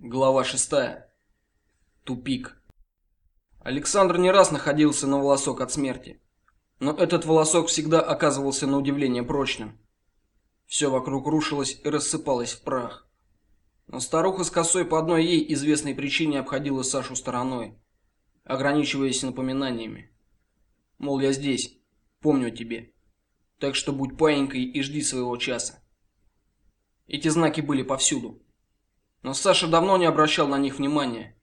Глава шестая. Тупик. Александр не раз находился на волосок от смерти, но этот волосок всегда оказывался на удивление прочным. Все вокруг рушилось и рассыпалось в прах. Но старуха с косой по одной ей известной причине обходила Сашу стороной, ограничиваясь напоминаниями. Мол, я здесь, помню о тебе. Так что будь паинькой и жди своего часа. Эти знаки были повсюду. Но Саша давно не обращал на них внимания,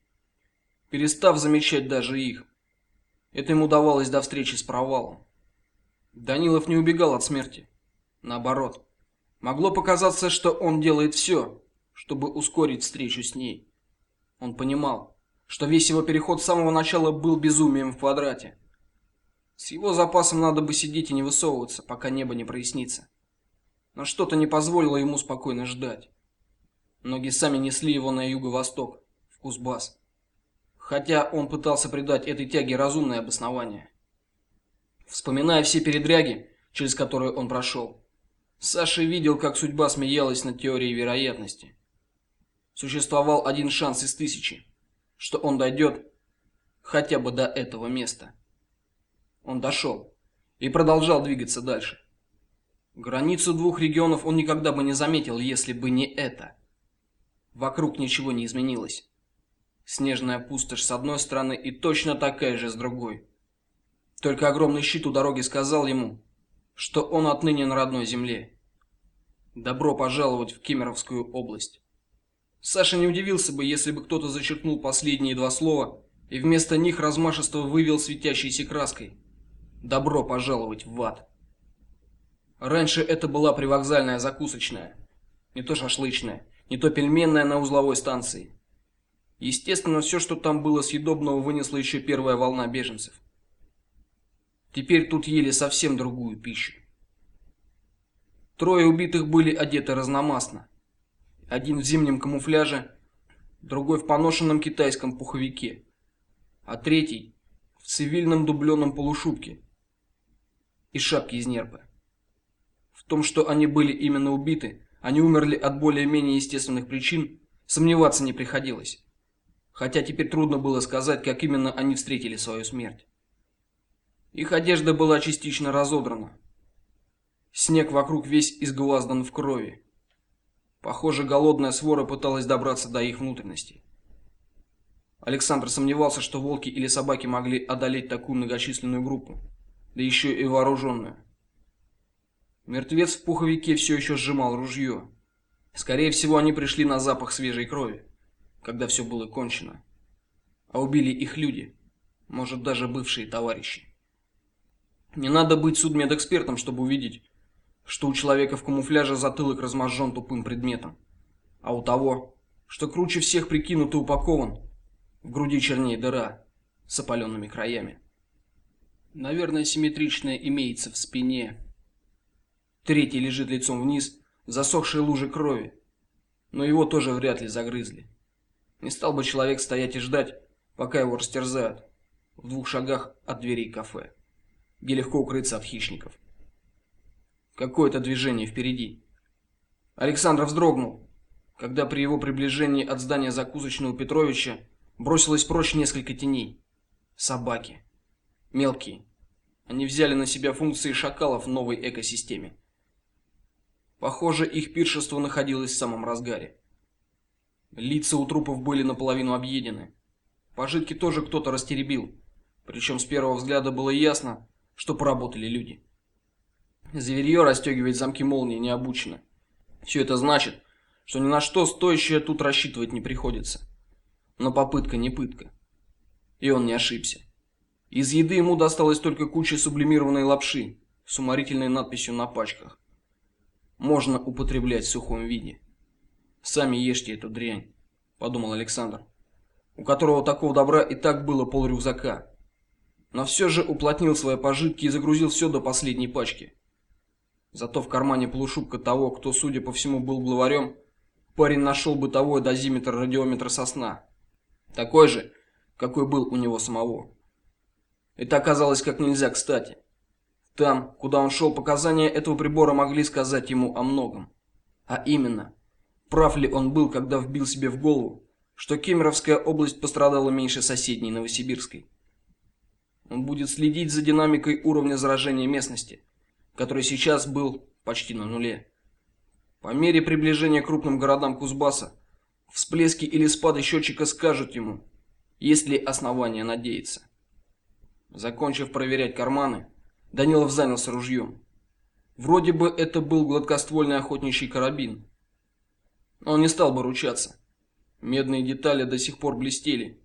перестав замечать даже их. Это ему давалось до встречи с провалом. Данилов не убегал от смерти. Наоборот, могло показаться, что он делает все, чтобы ускорить встречу с ней. Он понимал, что весь его переход с самого начала был безумием в квадрате. С его запасом надо бы сидеть и не высовываться, пока небо не прояснится. Но что-то не позволило ему спокойно ждать. Ноги сами несли его на юго-восток, в Кузбасс. Хотя он пытался придать этой тяге разумное обоснование. Вспоминая все передряги, через которые он прошел, Саша видел, как судьба смеялась над теорией вероятности. Существовал один шанс из тысячи, что он дойдет хотя бы до этого места. Он дошел и продолжал двигаться дальше. Границу двух регионов он никогда бы не заметил, если бы не это. Вокруг ничего не изменилось. Снежная пустошь с одной стороны и точно такая же с другой. Только огромный щит у дороги сказал ему, что он отныне на родной земле. Добро пожаловать в Кемеровскую область. Саша не удивился бы, если бы кто-то зачеркнул последние два слова и вместо них размашисто вывел светящейся краской: "Добро пожаловать в ад". Раньше это была привокзальная закусочная, не то шашлычная, не то пельменная на узловой станции. Естественно, все, что там было съедобного, вынесла еще первая волна беженцев. Теперь тут ели совсем другую пищу. Трое убитых были одеты разномастно. Один в зимнем камуфляже, другой в поношенном китайском пуховике, а третий в цивильном дубленом полушубке и шапке из нерпы. В том, что они были именно убиты, они умерли от более-менее естественных причин, сомневаться не приходилось. Хотя теперь трудно было сказать, как именно они встретили свою смерть. Их одежда была частично разодрана. Снег вокруг весь изглаздан в крови. Похоже, голодная свора пыталась добраться до их внутренностей. Александр сомневался, что волки или собаки могли одолеть такую многочисленную группу, да еще и вооруженную. Мертвец в пуховике все еще сжимал ружье. Скорее всего, они пришли на запах свежей крови, когда все было кончено. А убили их люди, может, даже бывшие товарищи. Не надо быть судмедэкспертом, чтобы увидеть, что у человека в камуфляже затылок размозжен тупым предметом, а у того, что круче всех прикинут и упакован, в груди чернее дыра с опаленными краями. Наверное, симметричная имеется в спине. Третий лежит лицом вниз, в засохшей луже крови. Но его тоже вряд ли загрызли. Не стал бы человек стоять и ждать, пока его растерзают в двух шагах от дверей кафе, где легко укрыться от хищников. Какое-то движение впереди. Александр вздрогнул, когда при его приближении от здания закусочного Петровича бросилось прочь несколько теней. Собаки. Мелкие. Они взяли на себя функции шакалов в новой экосистеме. Похоже, их пиршество находилось в самом разгаре. Лица у трупов были наполовину объедены. Пожитки тоже кто-то растеребил, причем с первого взгляда было ясно, что поработали люди. Зверье расстегивать замки молнии не обучено. Все это значит, что ни на что стоящее тут рассчитывать не приходится. Но попытка не пытка. И он не ошибся. Из еды ему досталось только куча сублимированной лапши с уморительной надписью на пачках можно употреблять в сухом виде. Сами ешьте эту дрянь, подумал Александр, у которого такого добра и так было пол рюкзака. Но все же уплотнил свои пожитки и загрузил все до последней пачки. Зато в кармане полушубка того, кто, судя по всему, был главарем, парень нашел бытовой дозиметр радиометра сосна, такой же, какой был у него самого. Это оказалось как нельзя кстати. Там, куда он шел, показания этого прибора могли сказать ему о многом. А именно, прав ли он был, когда вбил себе в голову, что Кемеровская область пострадала меньше соседней Новосибирской. Он будет следить за динамикой уровня заражения местности, который сейчас был почти на нуле. По мере приближения к крупным городам Кузбасса, всплески или спады счетчика скажут ему, есть ли основания надеяться. Закончив проверять карманы, Данилов занялся ружьем. Вроде бы это был гладкоствольный охотничий карабин. Он не стал бы ручаться. Медные детали до сих пор блестели,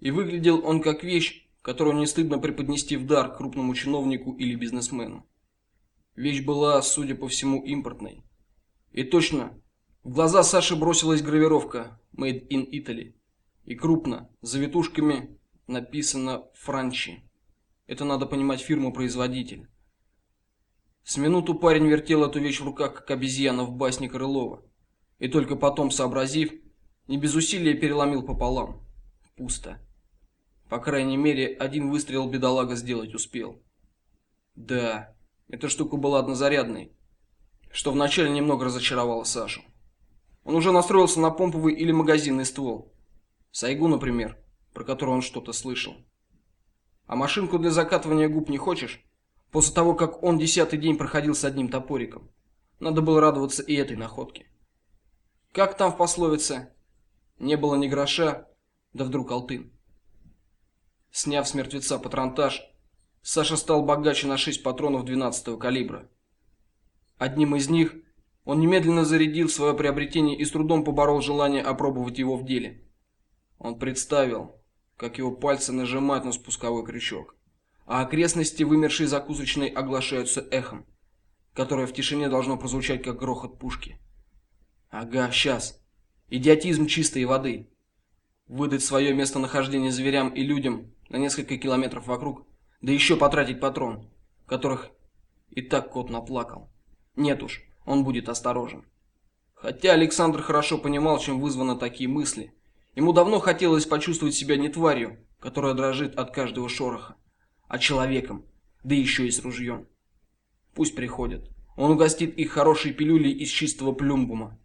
и выглядел он как вещь, которую не стыдно преподнести в дар крупному чиновнику или бизнесмену. Вещь была, судя по всему, импортной. И точно, в глаза Саши бросилась гравировка Made in Italy. И крупно, завитушками написано Франчи. Это надо понимать фирму-производитель. С минуту парень вертел эту вещь в руках, как обезьяна в басне Крылова. И только потом, сообразив, не без усилия переломил пополам. Пусто. По крайней мере, один выстрел бедолага сделать успел. Да, эта штука была однозарядной, что вначале немного разочаровало Сашу. Он уже настроился на помповый или магазинный ствол. Сайгу, например, про который он что-то слышал. А машинку для закатывания губ не хочешь? После того, как он десятый день проходил с одним топориком. Надо было радоваться и этой находке. Как там в пословице? Не было ни гроша, да вдруг алтын. Сняв с мертвеца патронтаж, Саша стал богаче на 6 патронов 12-го калибра. Одним из них он немедленно зарядил свое приобретение и с трудом поборол желание опробовать его в деле. Он представил, как его пальцы нажимают на спусковой крючок, а окрестности вымершей закусочной оглашаются эхом, которое в тишине должно прозвучать как грохот пушки. Ага, сейчас. Идиотизм чистой воды. Выдать свое местонахождение зверям и людям на несколько километров вокруг, да еще потратить патрон, которых и так кот наплакал. Нет уж, он будет осторожен. Хотя Александр хорошо понимал, чем вызваны такие мысли. Ему давно хотелось почувствовать себя не тварью, которая дрожит от каждого шороха, а человеком, да еще и с ружьем. Пусть приходят. Он угостит их хорошей пилюлей из чистого плюмбума.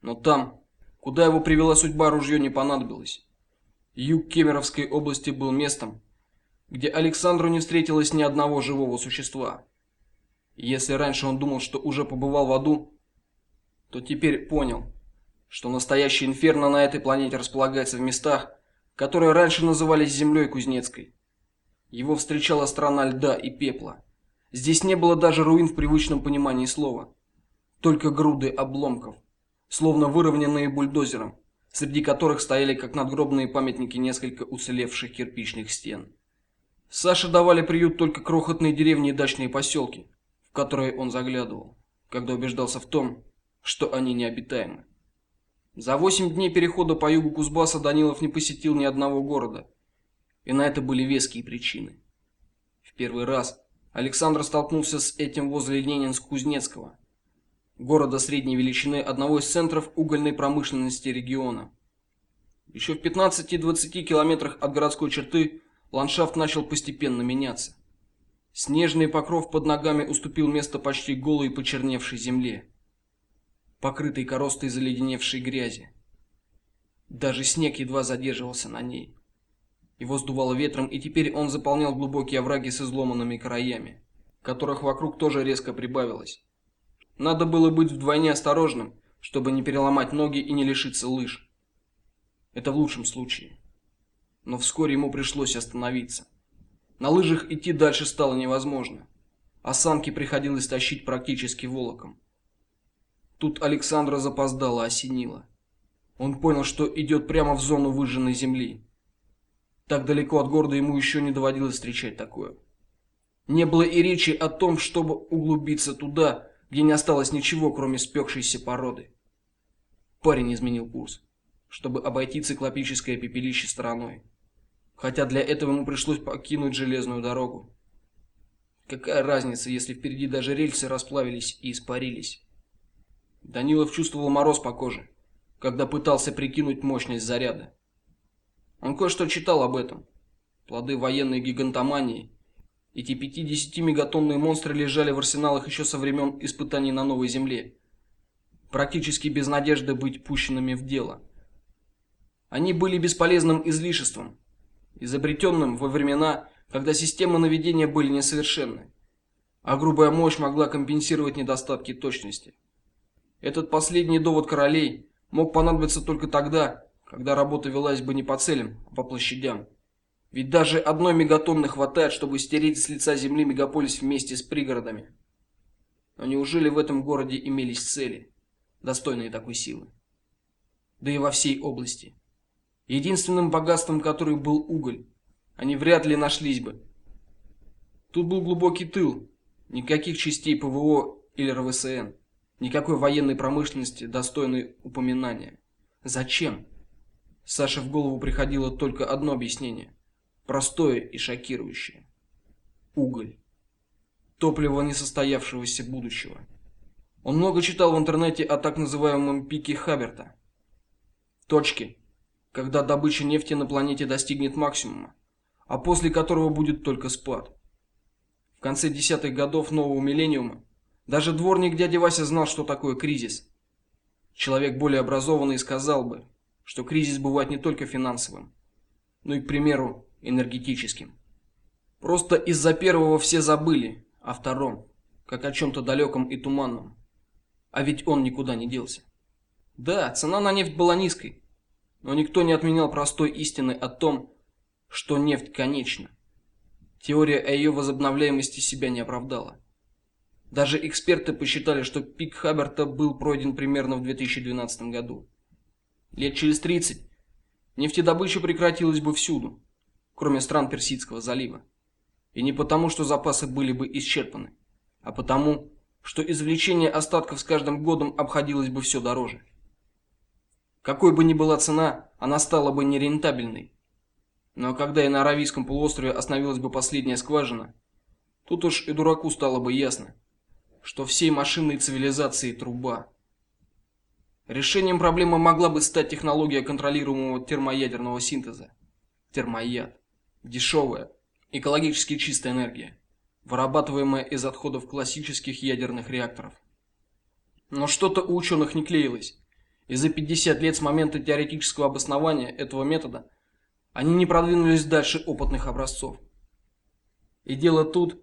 Но там, куда его привела судьба, ружье не понадобилось. Юг Кемеровской области был местом, где Александру не встретилось ни одного живого существа. Если раньше он думал, что уже побывал в аду, то теперь понял, что настоящий инферно на этой планете располагается в местах, которые раньше назывались землей Кузнецкой. Его встречала страна льда и пепла. Здесь не было даже руин в привычном понимании слова, только груды обломков словно выровненные бульдозером, среди которых стояли как надгробные памятники несколько уцелевших кирпичных стен. Саше давали приют только крохотные деревни и дачные поселки, в которые он заглядывал, когда убеждался в том, что они необитаемы. За восемь дней перехода по югу Кузбасса Данилов не посетил ни одного города, и на это были веские причины. В первый раз Александр столкнулся с этим возле Ленинск-Кузнецкого, города средней величины, одного из центров угольной промышленности региона. Еще в 15-20 километрах от городской черты ландшафт начал постепенно меняться. Снежный покров под ногами уступил место почти голой и почерневшей земле, покрытой коростой заледеневшей грязи. Даже снег едва задерживался на ней. Его сдувало ветром, и теперь он заполнял глубокие овраги с изломанными краями, которых вокруг тоже резко прибавилось. Надо было быть вдвойне осторожным, чтобы не переломать ноги и не лишиться лыж. Это в лучшем случае. Но вскоре ему пришлось остановиться. На лыжах идти дальше стало невозможно, а санки приходилось тащить практически волоком. Тут Александра запоздало осенило. Он понял, что идет прямо в зону выжженной земли. Так далеко от города ему еще не доводилось встречать такое. Не было и речи о том, чтобы углубиться туда, где не осталось ничего, кроме спекшейся породы. Парень изменил курс, чтобы обойти циклопическое пепелище стороной, хотя для этого ему пришлось покинуть железную дорогу. Какая разница, если впереди даже рельсы расплавились и испарились? Данилов чувствовал мороз по коже, когда пытался прикинуть мощность заряда. Он кое-что читал об этом. Плоды военной гигантомании эти 50-мегатонные монстры лежали в арсеналах еще со времен испытаний на новой Земле, практически без надежды быть пущенными в дело. Они были бесполезным излишеством, изобретенным во времена, когда системы наведения были несовершенны, а грубая мощь могла компенсировать недостатки точности. Этот последний довод королей мог понадобиться только тогда, когда работа велась бы не по целям, а по площадям. Ведь даже одной мегатонны хватает, чтобы стереть с лица земли мегаполис вместе с пригородами. Но неужели в этом городе имелись цели, достойные такой силы? Да и во всей области. Единственным богатством, которое был уголь, они вряд ли нашлись бы. Тут был глубокий тыл, никаких частей ПВО или РВСН, никакой военной промышленности, достойной упоминания. Зачем? Саше в голову приходило только одно объяснение, простое и шокирующее. Уголь топливо несостоявшегося будущего. Он много читал в интернете о так называемом пике Хаберта. Точке, когда добыча нефти на планете достигнет максимума, а после которого будет только спад. В конце десятых годов нового миллениума даже дворник дядя Вася знал, что такое кризис. Человек более образованный сказал бы, что кризис бывает не только финансовым, но и, к примеру, энергетическим. Просто из-за первого все забыли, о втором, как о чем то далеком и туманном. А ведь он никуда не делся. Да, цена на нефть была низкой, но никто не отменял простой истины о том, что нефть конечна. Теория о ее возобновляемости себя не оправдала. Даже эксперты посчитали, что пик Хаберта был пройден примерно в 2012 году. Лет через 30 нефтедобыча прекратилась бы всюду, кроме стран Персидского залива. И не потому, что запасы были бы исчерпаны, а потому, что извлечение остатков с каждым годом обходилось бы все дороже. Какой бы ни была цена, она стала бы нерентабельной. Но когда и на Аравийском полуострове остановилась бы последняя скважина, тут уж и дураку стало бы ясно, что всей машинной цивилизации труба. Решением проблемы могла бы стать технология контролируемого термоядерного синтеза. Термояд. Дешевая, экологически чистая энергия, вырабатываемая из отходов классических ядерных реакторов. Но что-то у ученых не клеилось. И за 50 лет с момента теоретического обоснования этого метода они не продвинулись дальше опытных образцов. И дело тут,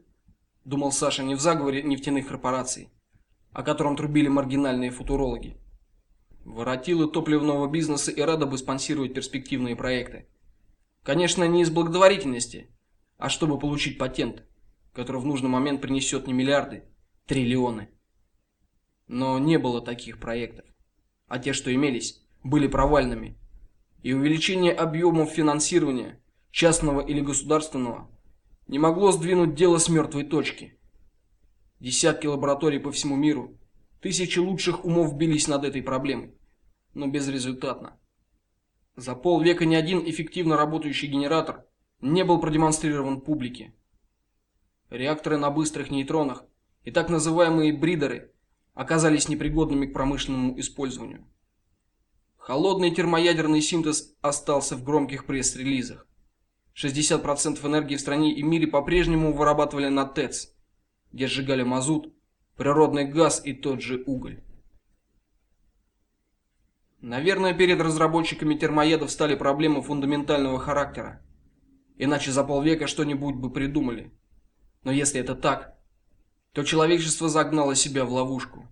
думал Саша, не в заговоре нефтяных корпораций, о котором трубили маргинальные футурологи. Воротилы топливного бизнеса и рады бы спонсировать перспективные проекты. Конечно, не из благотворительности, а чтобы получить патент, который в нужный момент принесет не миллиарды, триллионы. Но не было таких проектов, а те, что имелись, были провальными. И увеличение объемов финансирования, частного или государственного, не могло сдвинуть дело с мертвой точки. Десятки лабораторий по всему миру, тысячи лучших умов бились над этой проблемой, но безрезультатно. За полвека ни один эффективно работающий генератор не был продемонстрирован публике. Реакторы на быстрых нейтронах и так называемые бридеры оказались непригодными к промышленному использованию. Холодный термоядерный синтез остался в громких пресс-релизах. 60% энергии в стране и мире по-прежнему вырабатывали на ТЭЦ, где сжигали мазут, природный газ и тот же уголь. Наверное, перед разработчиками термоядов стали проблемы фундаментального характера. Иначе за полвека что-нибудь бы придумали. Но если это так, то человечество загнало себя в ловушку.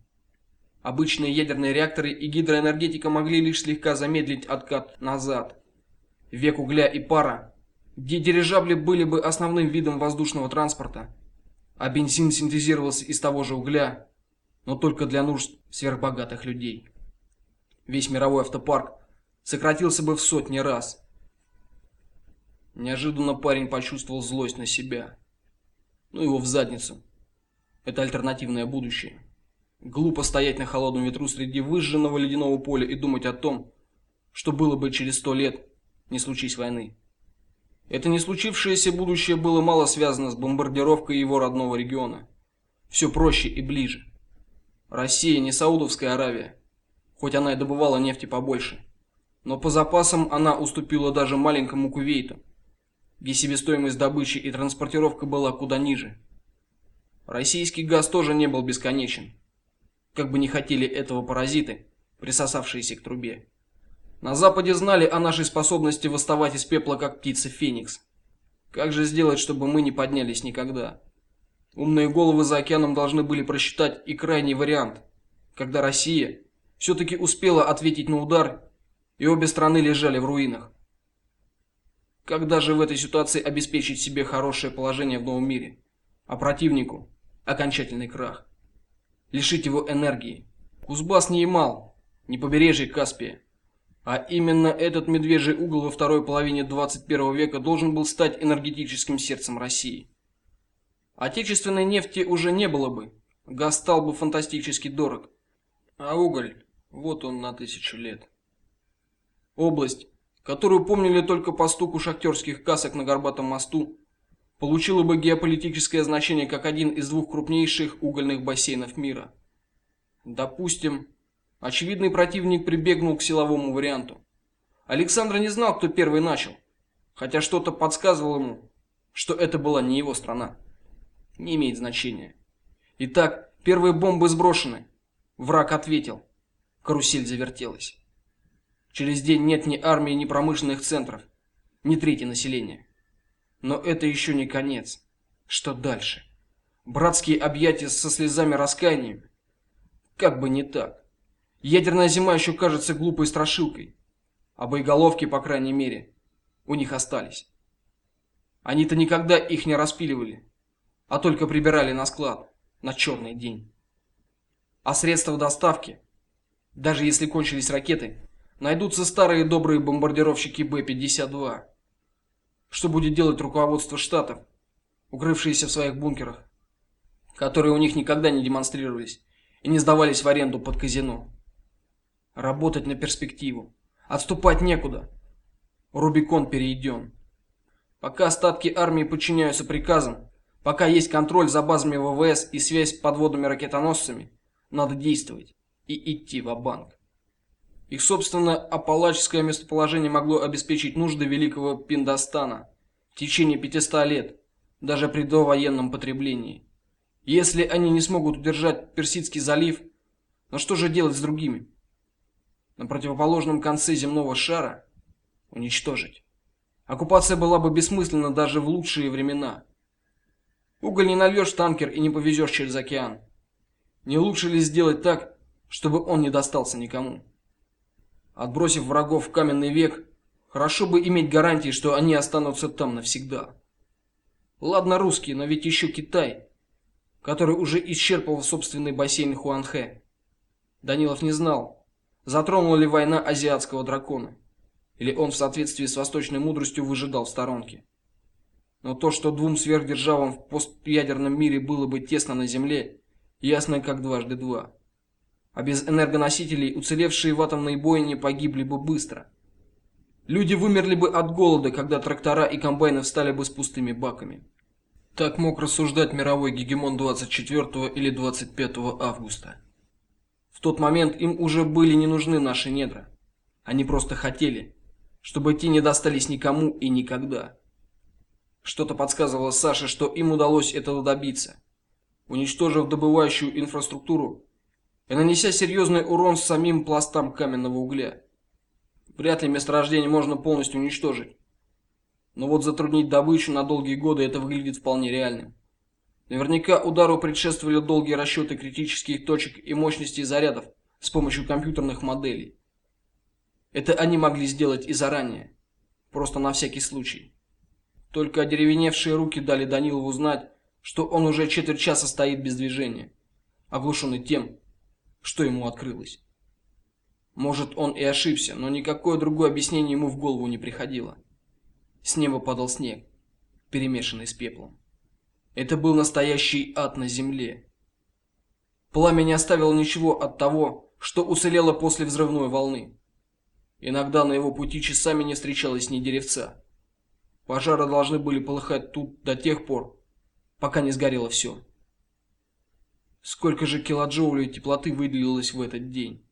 Обычные ядерные реакторы и гидроэнергетика могли лишь слегка замедлить откат назад. Век угля и пара, где дирижабли были бы основным видом воздушного транспорта, а бензин синтезировался из того же угля, но только для нужд сверхбогатых людей. Весь мировой автопарк сократился бы в сотни раз. Неожиданно парень почувствовал злость на себя. Ну его в задницу. Это альтернативное будущее. Глупо стоять на холодном ветру среди выжженного ледяного поля и думать о том, что было бы через сто лет, не случись войны. Это не случившееся будущее было мало связано с бомбардировкой его родного региона. Все проще и ближе. Россия не Саудовская Аравия, хоть она и добывала нефти побольше, но по запасам она уступила даже маленькому Кувейту где себестоимость добычи и транспортировка была куда ниже. Российский газ тоже не был бесконечен. Как бы не хотели этого паразиты, присосавшиеся к трубе. На западе знали о нашей способности восставать из пепла как птица Феникс. Как же сделать, чтобы мы не поднялись никогда? Умные головы за океаном должны были просчитать и крайний вариант, когда Россия все таки успела ответить на удар, и обе страны лежали в руинах. Когда же в этой ситуации обеспечить себе хорошее положение в новом мире, а противнику окончательный крах? Лишить его энергии. Кузбасс не Ямал, не побережье Каспия. А именно этот медвежий угол во второй половине 21 века должен был стать энергетическим сердцем России. Отечественной нефти уже не было бы, газ стал бы фантастически дорог, а уголь, вот он на тысячу лет. Область, которую помнили только по стуку шахтерских касок на Горбатом мосту, получила бы геополитическое значение как один из двух крупнейших угольных бассейнов мира. Допустим, очевидный противник прибегнул к силовому варианту. Александр не знал, кто первый начал, хотя что-то подсказывало ему, что это была не его страна. Не имеет значения. Итак, первые бомбы сброшены. Враг ответил. Карусель завертелась. Через день нет ни армии, ни промышленных центров, ни трети населения. Но это еще не конец. Что дальше? Братские объятия со слезами раскаяния? Как бы не так. Ядерная зима еще кажется глупой страшилкой, а боеголовки, по крайней мере, у них остались. Они-то никогда их не распиливали, а только прибирали на склад на черный день. А средства доставки, даже если кончились ракеты, найдутся старые добрые бомбардировщики Б-52. Что будет делать руководство штатов, укрывшиеся в своих бункерах, которые у них никогда не демонстрировались и не сдавались в аренду под казино? Работать на перспективу. Отступать некуда. Рубикон перейден. Пока остатки армии подчиняются приказам, пока есть контроль за базами ВВС и связь с подводными ракетоносцами, надо действовать и идти в банк их собственно апалачское местоположение могло обеспечить нужды великого Пиндостана в течение 500 лет, даже при довоенном потреблении. Если они не смогут удержать Персидский залив, но что же делать с другими? На противоположном конце земного шара уничтожить. Оккупация была бы бессмысленна даже в лучшие времена. Уголь не нальешь в танкер и не повезешь через океан. Не лучше ли сделать так, чтобы он не достался никому? Отбросив врагов в каменный век, хорошо бы иметь гарантии, что они останутся там навсегда. Ладно, русские, но ведь еще Китай, который уже исчерпал собственный бассейн Хуанхэ. Данилов не знал, затронула ли война азиатского дракона, или он в соответствии с восточной мудростью выжидал в сторонке. Но то, что двум сверхдержавам в постядерном мире было бы тесно на земле, ясно как дважды два а без энергоносителей уцелевшие в атомной бойне погибли бы быстро. Люди вымерли бы от голода, когда трактора и комбайны встали бы с пустыми баками. Так мог рассуждать мировой гегемон 24 или 25 августа. Тот момент им уже были не нужны наши недра. Они просто хотели, чтобы те не достались никому и никогда. Что-то подсказывало Саше, что им удалось этого добиться. Уничтожив добывающую инфраструктуру, и нанеся серьезный урон самим пластам каменного угля. Вряд ли месторождение можно полностью уничтожить. Но вот затруднить добычу на долгие годы это выглядит вполне реальным. Наверняка удару предшествовали долгие расчеты критических точек и мощностей зарядов с помощью компьютерных моделей. Это они могли сделать и заранее, просто на всякий случай. Только одеревеневшие руки дали Данилову знать, что он уже четверть часа стоит без движения, оглушенный тем, что ему открылось. Может, он и ошибся, но никакое другое объяснение ему в голову не приходило. С неба падал снег, перемешанный с пеплом. Это был настоящий ад на земле. Пламя не оставило ничего от того, что уцелело после взрывной волны. Иногда на его пути часами не встречалось ни деревца. Пожары должны были полыхать тут до тех пор, пока не сгорело все. Сколько же килоджоулей теплоты выделилось в этот день?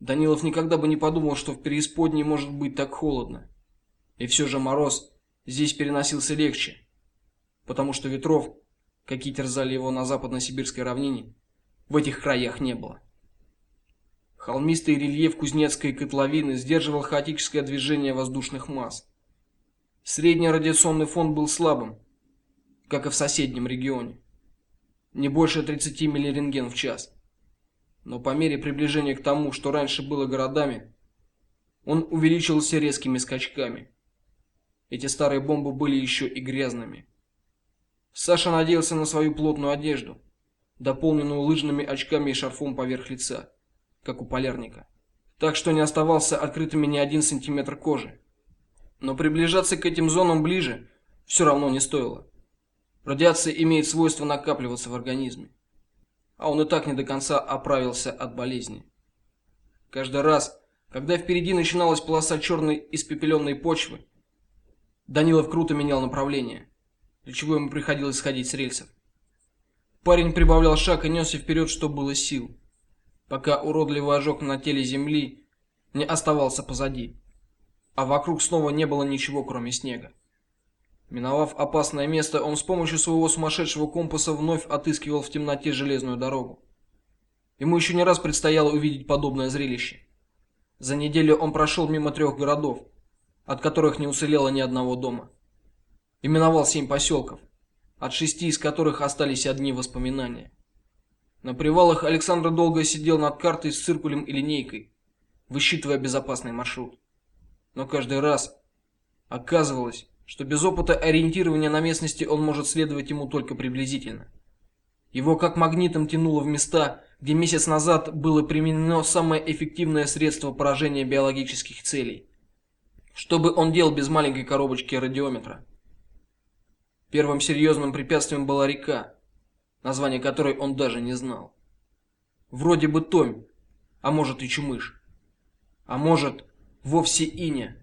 Данилов никогда бы не подумал, что в преисподней может быть так холодно. И все же мороз здесь переносился легче, потому что ветров, какие терзали его на западно-сибирской равнине, в этих краях не было. Холмистый рельеф Кузнецкой котловины сдерживал хаотическое движение воздушных масс. Средний радиационный фон был слабым, как и в соседнем регионе. Не больше 30 миллирентген в час. Но по мере приближения к тому, что раньше было городами, он увеличился резкими скачками. Эти старые бомбы были еще и грязными. Саша надеялся на свою плотную одежду, дополненную лыжными очками и шарфом поверх лица, как у полярника, так что не оставался открытыми ни один сантиметр кожи. Но приближаться к этим зонам ближе все равно не стоило. Радиация имеет свойство накапливаться в организме, а он и так не до конца оправился от болезни. Каждый раз, когда впереди начиналась полоса черной испепеленной почвы, Данилов круто менял направление, для чего ему приходилось сходить с рельсов. Парень прибавлял шаг и несся вперед, что было сил, пока уродливый ожог на теле земли не оставался позади, а вокруг снова не было ничего, кроме снега. Миновав опасное место, он с помощью своего сумасшедшего компаса вновь отыскивал в темноте железную дорогу. Ему еще не раз предстояло увидеть подобное зрелище. За неделю он прошел мимо трех городов, от которых не уцелело ни одного дома. И миновал семь поселков, от шести из которых остались одни воспоминания. На привалах Александр долго сидел над картой с циркулем и линейкой, высчитывая безопасный маршрут. Но каждый раз оказывалось, что без опыта ориентирования на местности он может следовать ему только приблизительно. Его как магнитом тянуло в места, где месяц назад было применено самое эффективное средство поражения биологических целей. Что бы он делал без маленькой коробочки радиометра? Первым серьезным препятствием была река, название которой он даже не знал. Вроде бы Томь, а может и Чумыш, а может вовсе Иня.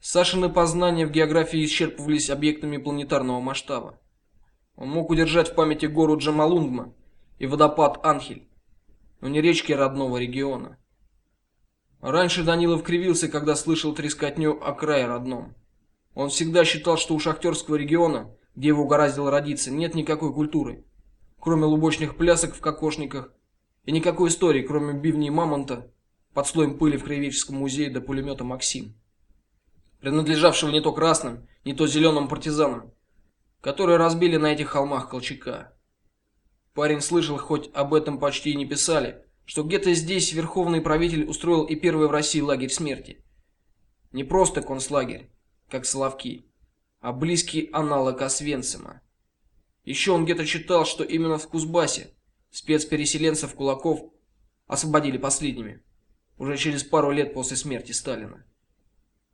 Сашины познания в географии исчерпывались объектами планетарного масштаба. Он мог удержать в памяти гору Джамалунгма и водопад Анхель, но не речки родного региона. Раньше Данилов кривился, когда слышал трескотню о крае родном. Он всегда считал, что у шахтерского региона, где его угораздило родиться, нет никакой культуры, кроме лубочных плясок в кокошниках, и никакой истории, кроме бивней мамонта под слоем пыли в краеведческом музее до пулемета Максим принадлежавшего не то красным, не то зеленым партизанам, которые разбили на этих холмах Колчака. Парень слышал, хоть об этом почти и не писали, что где-то здесь верховный правитель устроил и первый в России лагерь смерти. Не просто концлагерь, как Соловки, а близкий аналог Освенцима. Еще он где-то читал, что именно в Кузбассе спецпереселенцев кулаков освободили последними, уже через пару лет после смерти Сталина.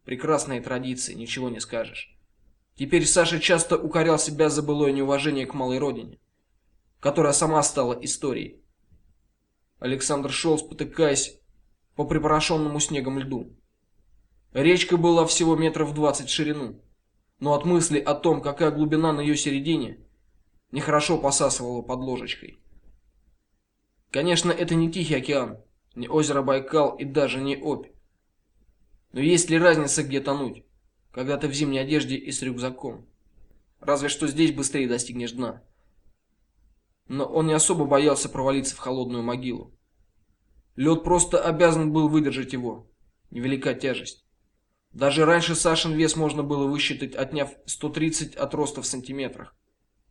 Прекрасные традиции, ничего не скажешь. Теперь Саша часто укорял себя за былое неуважение к малой родине, которая сама стала историей. Александр шел, спотыкаясь по припорошенному снегом льду. Речка была всего метров двадцать в ширину, но от мысли о том, какая глубина на ее середине, нехорошо посасывало под ложечкой. Конечно, это не Тихий океан, не озеро Байкал и даже не Обь. Но есть ли разница, где тонуть, когда ты в зимней одежде и с рюкзаком? Разве что здесь быстрее достигнешь дна. Но он не особо боялся провалиться в холодную могилу. Лед просто обязан был выдержать его. Невелика тяжесть. Даже раньше Сашин вес можно было высчитать, отняв 130 от роста в сантиметрах.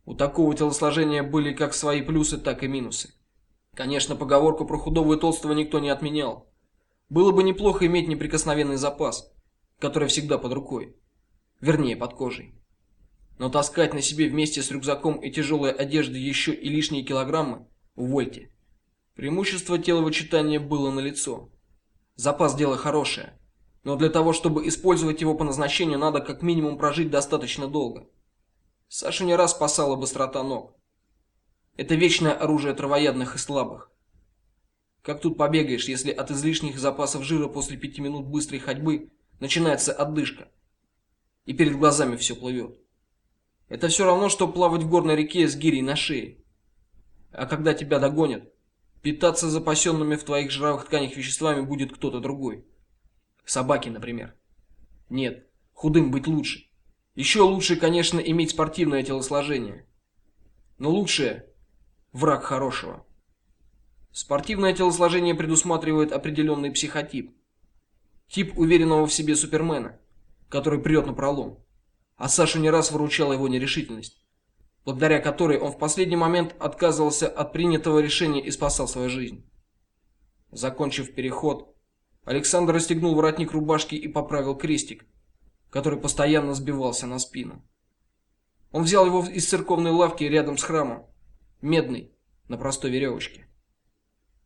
У такого телосложения были как свои плюсы, так и минусы. Конечно, поговорку про худого и толстого никто не отменял. Было бы неплохо иметь неприкосновенный запас, который всегда под рукой, вернее, под кожей. Но таскать на себе вместе с рюкзаком и тяжелой одеждой еще и лишние килограммы увольте. Преимущество теловычитания было налицо. Запас дело хорошее, но для того, чтобы использовать его по назначению, надо как минимум прожить достаточно долго. Саша не раз спасала быстрота ног. Это вечное оружие травоядных и слабых. Как тут побегаешь, если от излишних запасов жира после пяти минут быстрой ходьбы начинается отдышка, и перед глазами все плывет. Это все равно что плавать в горной реке с гирей на шее. А когда тебя догонят, питаться запасенными в твоих жировых тканях веществами будет кто-то другой. Собаки, например. Нет, худым быть лучше. Еще лучше, конечно, иметь спортивное телосложение. Но лучшее враг хорошего. Спортивное телосложение предусматривает определенный психотип. Тип уверенного в себе супермена, который прет на пролом. А Сашу не раз выручала его нерешительность, благодаря которой он в последний момент отказывался от принятого решения и спасал свою жизнь. Закончив переход, Александр расстегнул воротник рубашки и поправил крестик, который постоянно сбивался на спину. Он взял его из церковной лавки рядом с храмом, медный, на простой веревочке.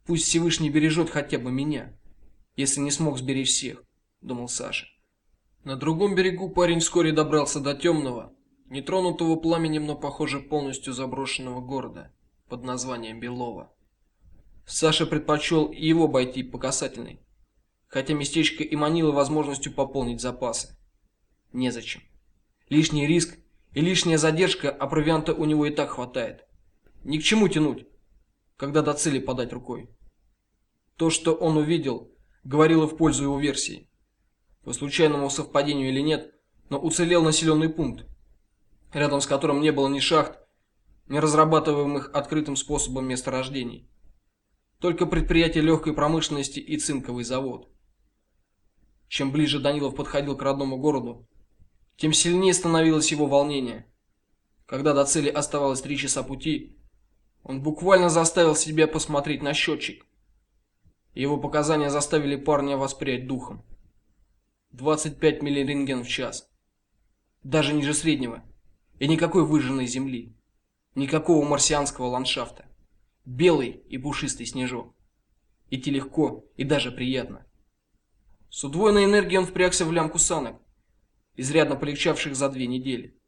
Пусть Всевышний бережет хотя бы меня, если не смог сберечь всех, думал Саша. На другом берегу парень вскоре добрался до темного, нетронутого пламенем, но похоже полностью заброшенного города под названием Белово. Саша предпочел его обойти по касательной, хотя местечко и манило возможностью пополнить запасы. Незачем. Лишний риск и лишняя задержка, а провианта у него и так хватает. Ни к чему тянуть, когда до цели подать рукой. То, что он увидел, говорило в пользу его версии. По случайному совпадению или нет, но уцелел населенный пункт, рядом с которым не было ни шахт, ни разрабатываемых открытым способом месторождений. Только предприятие легкой промышленности и цинковый завод. Чем ближе Данилов подходил к родному городу, тем сильнее становилось его волнение. Когда до цели оставалось три часа пути, он буквально заставил себя посмотреть на счетчик. Его показания заставили парня воспрять духом. 25 миллирентген в час. Даже ниже среднего. И никакой выжженной земли, никакого марсианского ландшафта. Белый и пушистый снежок. Идти легко и даже приятно. С удвоенной энергией он впрягся в лямку санок, изрядно полегчавших за две недели,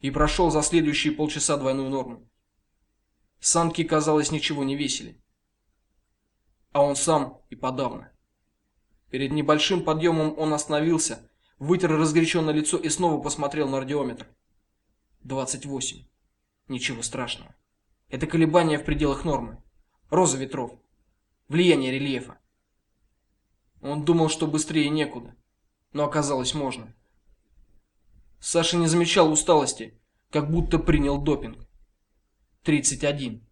и прошел за следующие полчаса двойную норму. Санки, казалось, ничего не весили а он сам и подавно. Перед небольшим подъемом он остановился, вытер разгоряченное лицо и снова посмотрел на радиометр. 28. Ничего страшного. Это колебания в пределах нормы. Роза ветров. Влияние рельефа. Он думал, что быстрее некуда, но оказалось можно. Саша не замечал усталости, как будто принял допинг. 31.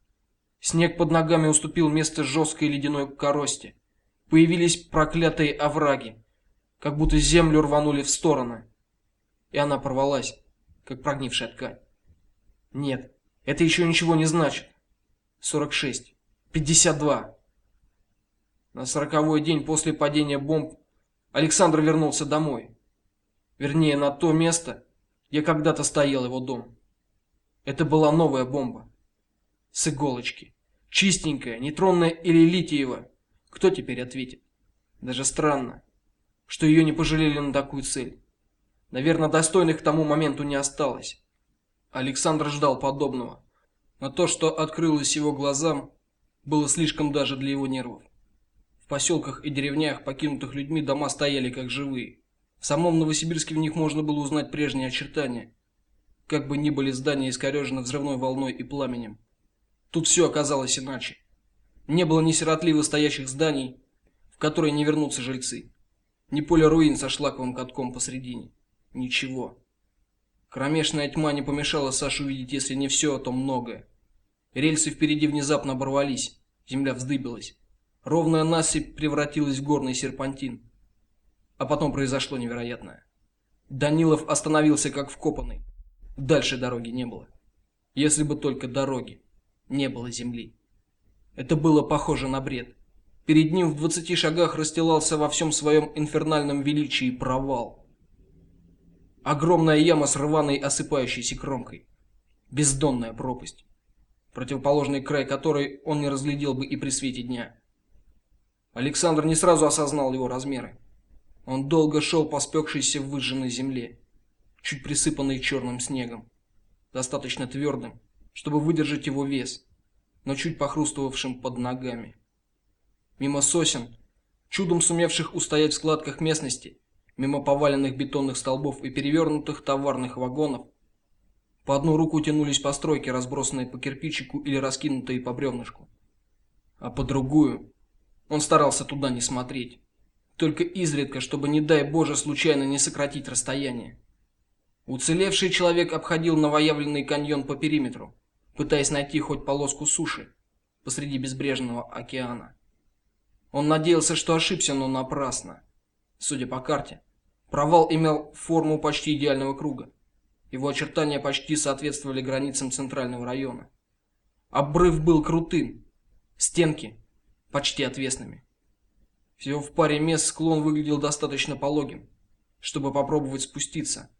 Снег под ногами уступил место жесткой ледяной коросте. Появились проклятые овраги, как будто землю рванули в стороны, и она порвалась, как прогнившая ткань. Нет, это еще ничего не значит. 46, 52. На сороковой день после падения бомб Александр вернулся домой. Вернее, на то место, где когда-то стоял его дом. Это была новая бомба с иголочки. Чистенькая, нейтронная или литиевая. Кто теперь ответит? Даже странно, что ее не пожалели на такую цель. Наверное, достойных к тому моменту не осталось. Александр ждал подобного, но то, что открылось его глазам, было слишком даже для его нервов. В поселках и деревнях, покинутых людьми, дома стояли как живые. В самом Новосибирске в них можно было узнать прежние очертания, как бы ни были здания искорежены взрывной волной и пламенем. Тут все оказалось иначе. Не было ни сиротливо стоящих зданий, в которые не вернутся жильцы, ни поля руин со шлаковым катком посредине. Ничего. Кромешная тьма не помешала Саше увидеть, если не все, то многое. Рельсы впереди внезапно оборвались, земля вздыбилась. Ровная насыпь превратилась в горный серпантин. А потом произошло невероятное. Данилов остановился как вкопанный. Дальше дороги не было. Если бы только дороги не было земли. Это было похоже на бред. Перед ним в двадцати шагах расстилался во всем своем инфернальном величии провал. Огромная яма с рваной осыпающейся кромкой. Бездонная пропасть, противоположный край которой он не разглядел бы и при свете дня. Александр не сразу осознал его размеры. Он долго шел по спекшейся выжженной земле, чуть присыпанной черным снегом, достаточно твердым, чтобы выдержать его вес, но чуть похрустывавшим под ногами. Мимо сосен, чудом сумевших устоять в складках местности, мимо поваленных бетонных столбов и перевернутых товарных вагонов, по одну руку тянулись постройки, разбросанные по кирпичику или раскинутые по бревнышку, а по другую он старался туда не смотреть, только изредка, чтобы не дай боже случайно не сократить расстояние. Уцелевший человек обходил новоявленный каньон по периметру, пытаясь найти хоть полоску суши, посреди безбрежного океана. Он надеялся, что ошибся, но напрасно. Судя по карте, провал имел форму почти идеального круга. Его очертания почти соответствовали границам центрального района. Обрыв был крутым, стенки почти отвесными. Всего в паре мест склон выглядел достаточно пологим, чтобы попробовать спуститься.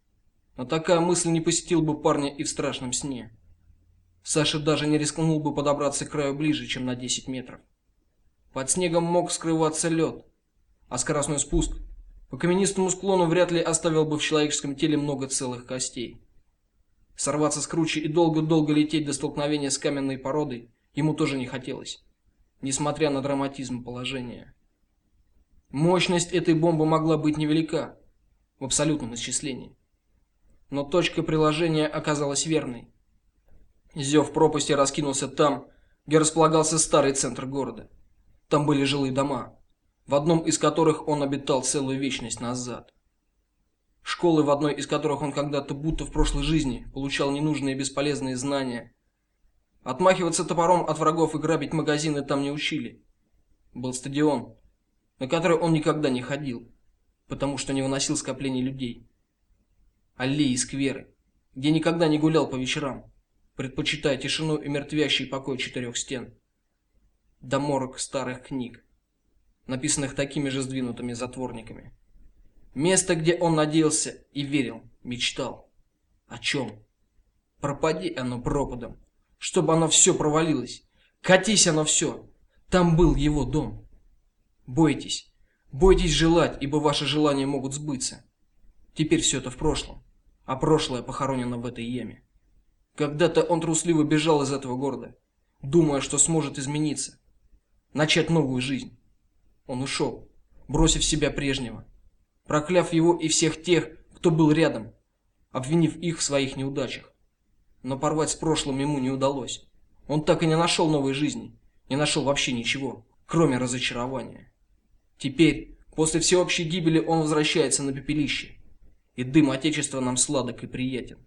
Но такая мысль не посетила бы парня и в страшном сне. Саша даже не рискнул бы подобраться к краю ближе, чем на 10 метров. Под снегом мог скрываться лед, а скоростной спуск по каменистому склону вряд ли оставил бы в человеческом теле много целых костей. Сорваться с кручи и долго-долго лететь до столкновения с каменной породой ему тоже не хотелось, несмотря на драматизм положения. Мощность этой бомбы могла быть невелика в абсолютном исчислении, но точка приложения оказалась верной. Зев пропасти раскинулся там, где располагался старый центр города. Там были жилые дома, в одном из которых он обитал целую вечность назад школы, в одной из которых он когда-то будто в прошлой жизни получал ненужные бесполезные знания. Отмахиваться топором от врагов и грабить магазины там не учили. Был стадион, на который он никогда не ходил, потому что не выносил скоплений людей. Аллеи и скверы, где никогда не гулял по вечерам, предпочитая тишину и мертвящий покой четырех стен. До морок старых книг, написанных такими же сдвинутыми затворниками. Место, где он надеялся и верил, мечтал. О чем? Пропади оно пропадом, чтобы оно все провалилось. Катись оно все. Там был его дом. Бойтесь, бойтесь желать, ибо ваши желания могут сбыться. Теперь все это в прошлом, а прошлое похоронено в этой яме. Когда-то он трусливо бежал из этого города, думая, что сможет измениться, начать новую жизнь. Он ушел, бросив себя прежнего прокляв его и всех тех, кто был рядом, обвинив их в своих неудачах. Но порвать с прошлым ему не удалось. Он так и не нашел новой жизни, не нашел вообще ничего, кроме разочарования. Теперь, после всеобщей гибели, он возвращается на пепелище, и дым отечества нам сладок и приятен.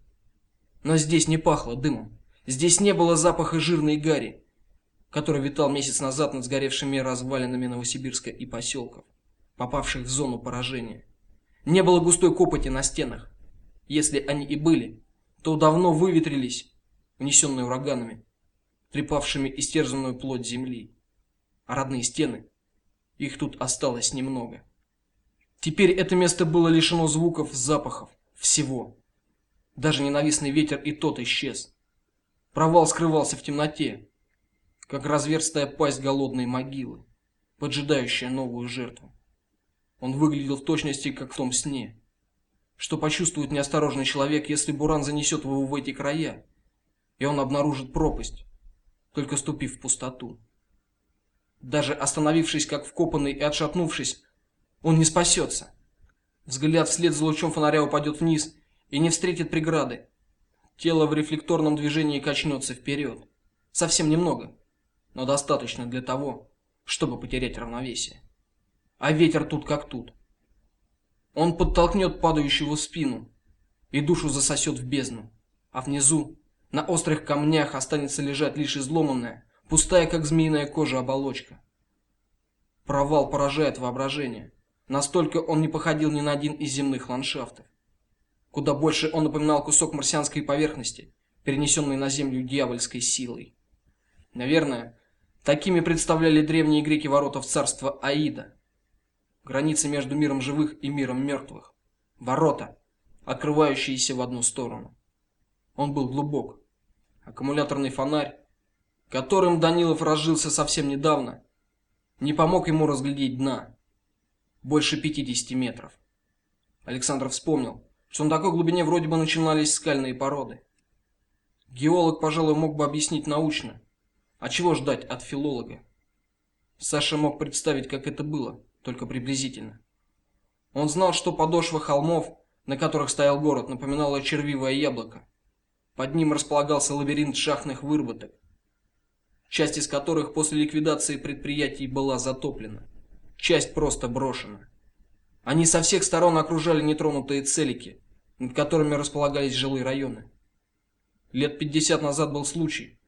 Но здесь не пахло дымом, здесь не было запаха жирной гари, который витал месяц назад над сгоревшими развалинами Новосибирска и поселков, попавших в зону поражения. Не было густой копоти на стенах. Если они и были, то давно выветрились, унесенные ураганами, трепавшими истерзанную плоть земли. А родные стены, их тут осталось немного. Теперь это место было лишено звуков, запахов, всего. Даже ненавистный ветер и тот исчез. Провал скрывался в темноте, как разверстая пасть голодной могилы, поджидающая новую жертву. Он выглядел в точности, как в том сне. Что почувствует неосторожный человек, если буран занесет его в эти края, и он обнаружит пропасть, только ступив в пустоту. Даже остановившись как вкопанный и отшатнувшись, он не спасется. Взгляд вслед за лучом фонаря упадет вниз и не встретит преграды. Тело в рефлекторном движении качнется вперед. Совсем немного, но достаточно для того, чтобы потерять равновесие а ветер тут как тут. Он подтолкнет падающего в спину и душу засосет в бездну, а внизу, на острых камнях, останется лежать лишь изломанная, пустая как змеиная кожа оболочка. Провал поражает воображение. Настолько он не походил ни на один из земных ландшафтов. Куда больше он напоминал кусок марсианской поверхности, перенесенный на землю дьявольской силой. Наверное, такими представляли древние греки ворота в царство Аида, граница между миром живых и миром мертвых, ворота, открывающиеся в одну сторону. Он был глубок. Аккумуляторный фонарь, которым Данилов разжился совсем недавно, не помог ему разглядеть дна. Больше 50 метров. Александр вспомнил, что на такой глубине вроде бы начинались скальные породы. Геолог, пожалуй, мог бы объяснить научно, а чего ждать от филолога. Саша мог представить, как это было только приблизительно. Он знал, что подошва холмов, на которых стоял город, напоминала червивое яблоко. Под ним располагался лабиринт шахтных выработок, часть из которых после ликвидации предприятий была затоплена, часть просто брошена. Они со всех сторон окружали нетронутые целики, над которыми располагались жилые районы. Лет 50 назад был случай,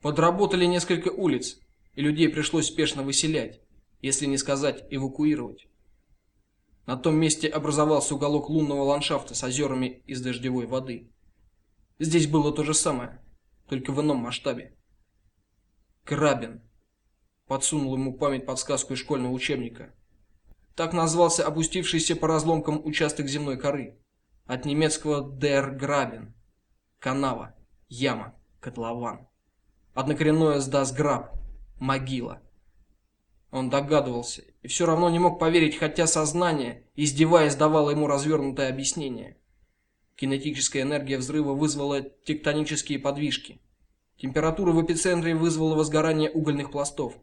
Подработали несколько улиц, и людей пришлось спешно выселять, если не сказать эвакуировать. На том месте образовался уголок лунного ландшафта с озерами из дождевой воды. Здесь было то же самое, только в ином масштабе. Грабин подсунул ему память подсказку из школьного учебника. Так назвался опустившийся по разломкам участок земной коры. От немецкого der Graben канава, яма, котлован. Однокоренное с das Grab могила. Он догадывался и все равно не мог поверить, хотя сознание, издеваясь, давало ему развернутое объяснение. Кинетическая энергия взрыва вызвала тектонические подвижки. Температура в эпицентре вызвала возгорание угольных пластов.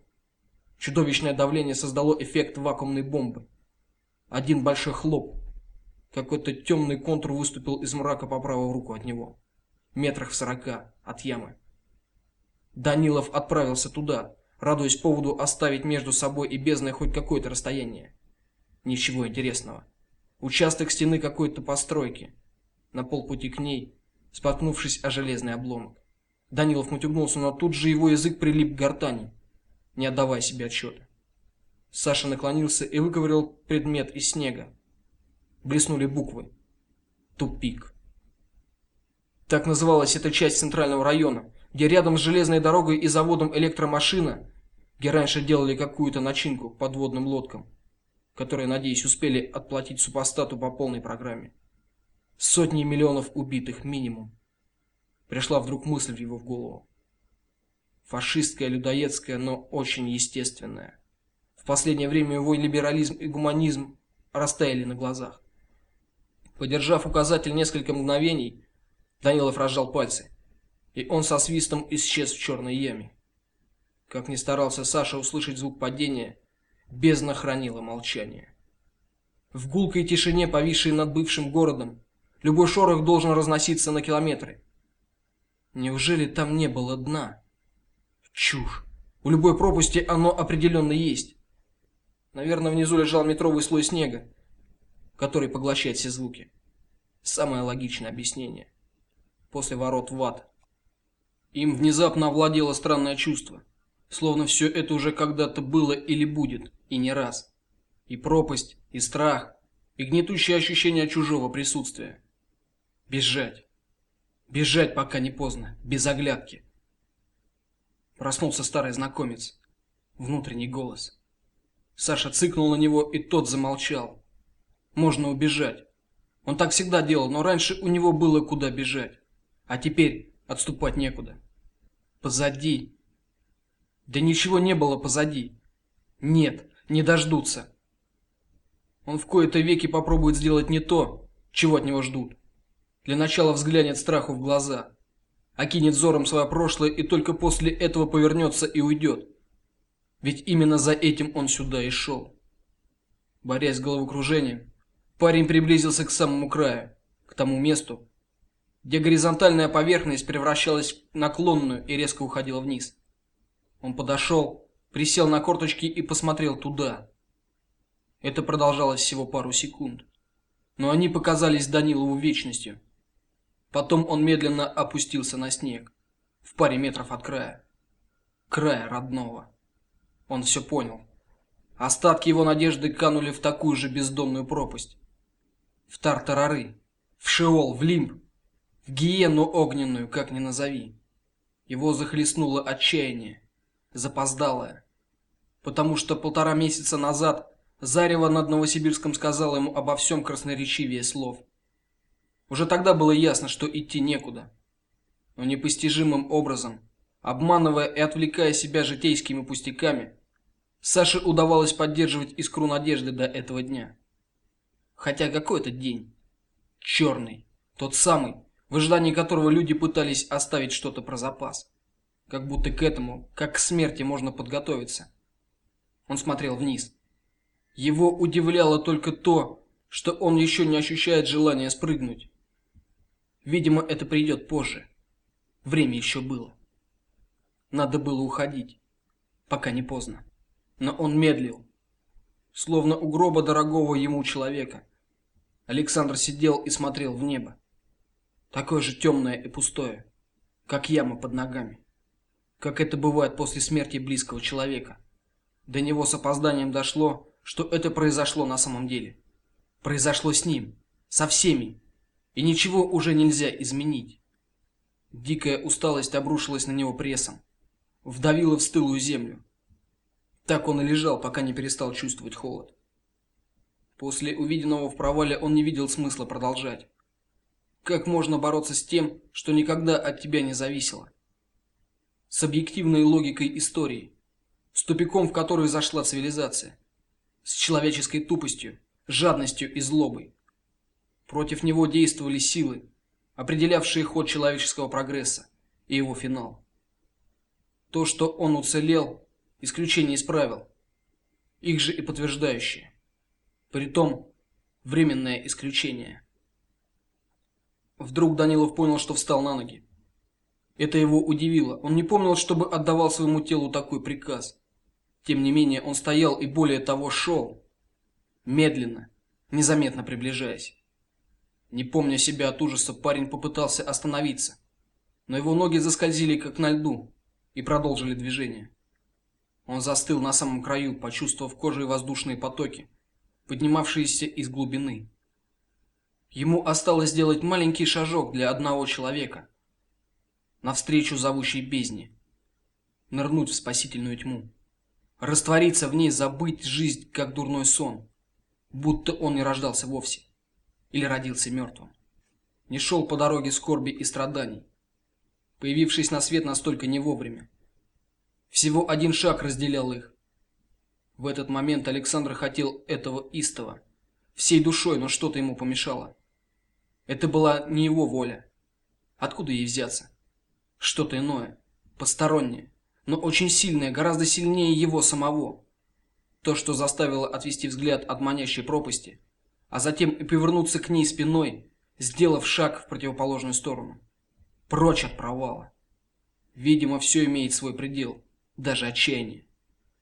Чудовищное давление создало эффект вакуумной бомбы. Один большой хлоп. Какой-то темный контур выступил из мрака по правую руку от него, метрах в сорока от ямы. Данилов отправился туда, радуясь поводу оставить между собой и бездной хоть какое-то расстояние. Ничего интересного. Участок стены какой-то постройки. На полпути к ней, споткнувшись о железный обломок. Данилов мутюгнулся, но тут же его язык прилип к гортани, не отдавая себе отчета. Саша наклонился и выковырял предмет из снега. Блеснули буквы. Тупик. Так называлась эта часть центрального района, где рядом с железной дорогой и заводом электромашина, где раньше делали какую-то начинку подводным лодкам, которые, надеюсь, успели отплатить супостату по полной программе. Сотни миллионов убитых минимум. Пришла вдруг мысль в его голову. Фашистская, людоедская, но очень естественная. В последнее время его либерализм и гуманизм растаяли на глазах. Подержав указатель несколько мгновений, Данилов разжал пальцы, и он со свистом исчез в черной яме. Как ни старался Саша услышать звук падения, бездна хранила молчание. В гулкой тишине, повисшей над бывшим городом, любой шорох должен разноситься на километры. Неужели там не было дна? Чушь. У любой пропасти оно определенно есть. Наверное, внизу лежал метровый слой снега, который поглощает все звуки. Самое логичное объяснение. После ворот в ад. Им внезапно овладело странное чувство, словно все это уже когда-то было или будет, и не раз. И пропасть, и страх, и гнетущее ощущение чужого присутствия. Бежать. Бежать, пока не поздно, без оглядки. Проснулся старый знакомец. Внутренний голос. Саша цыкнул на него, и тот замолчал. Можно убежать. Он так всегда делал, но раньше у него было куда бежать, а теперь отступать некуда. Позади. Да ничего не было позади. Нет, не дождутся. Он в кои-то веки попробует сделать не то, чего от него ждут. Для начала взглянет страху в глаза, окинет взором свое прошлое и только после этого повернется и уйдет. Ведь именно за этим он сюда и шел. Борясь с головокружением, парень приблизился к самому краю, к тому месту, где горизонтальная поверхность превращалась в наклонную и резко уходила вниз. Он подошел, присел на корточки и посмотрел туда. Это продолжалось всего пару секунд, но они показались Данилову вечностью. Потом он медленно опустился на снег, в паре метров от края. Края родного. Он все понял. Остатки его надежды канули в такую же бездонную пропасть. В тартарары, в шеол, в лимб, гиену огненную, как ни назови. Его захлестнуло отчаяние, запоздалое, потому что полтора месяца назад Зарево над Новосибирском сказал ему обо всем красноречивее слов. Уже тогда было ясно, что идти некуда. Но непостижимым образом, обманывая и отвлекая себя житейскими пустяками, Саше удавалось поддерживать искру надежды до этого дня. Хотя какой это день? Черный, тот самый, в ожидании которого люди пытались оставить что-то про запас, как будто к этому, как к смерти, можно подготовиться. Он смотрел вниз. Его удивляло только то, что он еще не ощущает желания спрыгнуть. Видимо, это придет позже. Время еще было. Надо было уходить, пока не поздно. Но он медлил, словно у гроба дорогого ему человека. Александр сидел и смотрел в небо, такое же темное и пустое, как яма под ногами. как это бывает после смерти близкого человека. До него с опозданием дошло, что это произошло на самом деле. Произошло с ним, со всеми, и ничего уже нельзя изменить. Дикая усталость обрушилась на него прессом, вдавила в стылую землю. Так он и лежал, пока не перестал чувствовать холод. После увиденного в провале он не видел смысла продолжать. Как можно бороться с тем, что никогда от тебя не зависело? С объективной логикой истории, с тупиком, в который зашла цивилизация, с человеческой тупостью, жадностью и злобой. Против него действовали силы, определявшие ход человеческого прогресса и его финал. То, что он уцелел, исключение из правил, их же и подтверждающее. Притом временное исключение. Вдруг Данилов понял, что встал на ноги. Это его удивило. Он не помнил, чтобы отдавал своему телу такой приказ. Тем не менее, он стоял и более того шел, медленно, незаметно приближаясь. Не помня себя от ужаса, парень попытался остановиться, но его ноги заскользили как на льду и продолжили движение. Он застыл на самом краю, почувствовав кожей воздушные потоки, поднимавшиеся из глубины. Ему осталось сделать маленький шажок для одного человека навстречу зовущей бездне, нырнуть в спасительную тьму, раствориться в ней, забыть жизнь как дурной сон, будто он не рождался вовсе или родился мертвым. Не шел по дороге скорби и страданий, появившись на свет настолько не вовремя. Всего один шаг разделял их. В этот момент Александр хотел этого истово, всей душой, но что-то ему помешало. Это была не его воля. Откуда ей взяться? Что-то иное, постороннее, но очень сильное, гораздо сильнее его самого. То, что заставило отвести взгляд от манящей пропасти, а затем и повернуться к ней спиной, сделав шаг в противоположную сторону, прочь от провала. Видимо, все имеет свой предел, даже отчаяние.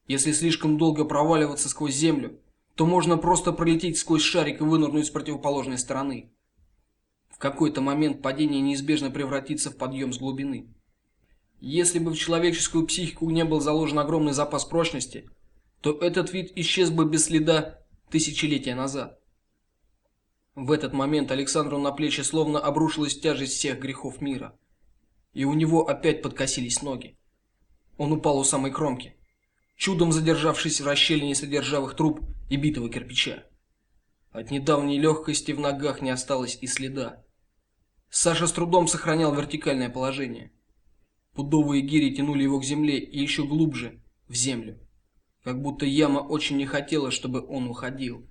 Если слишком долго проваливаться сквозь землю, то можно просто пролететь сквозь шарик и вынырнуть с противоположной стороны. В какой-то момент падение неизбежно превратится в подъем с глубины. Если бы в человеческую психику не был заложен огромный запас прочности, то этот вид исчез бы без следа тысячелетия назад. В этот момент Александру на плечи словно обрушилась тяжесть всех грехов мира, и у него опять подкосились ноги. Он упал у самой кромки, чудом задержавшись в расщелине содержавых труб и битого кирпича. От недавней легкости в ногах не осталось и следа. Саша с трудом сохранял вертикальное положение. Пудовые гири тянули его к земле и еще глубже в землю, как будто яма очень не хотела, чтобы он уходил.